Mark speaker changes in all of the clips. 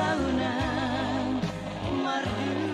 Speaker 1: sauna mardu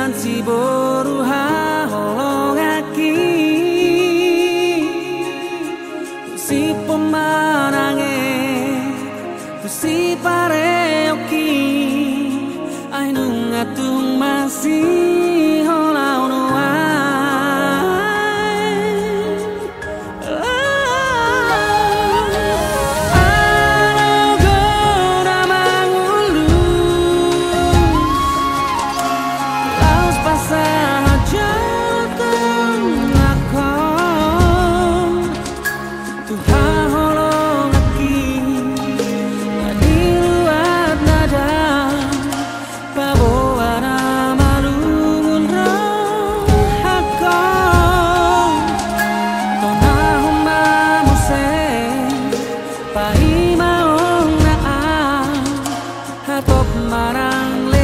Speaker 1: Sian si boruha holong aki Si pemanange Si pareoki Ainu ngatung masih orang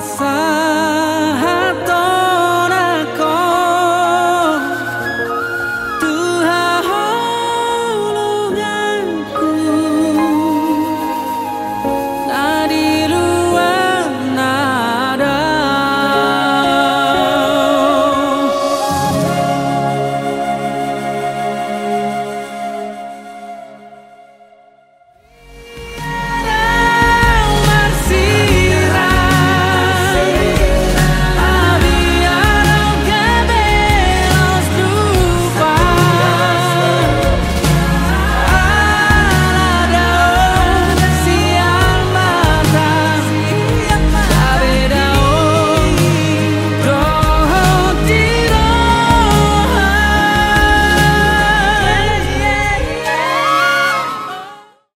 Speaker 1: 散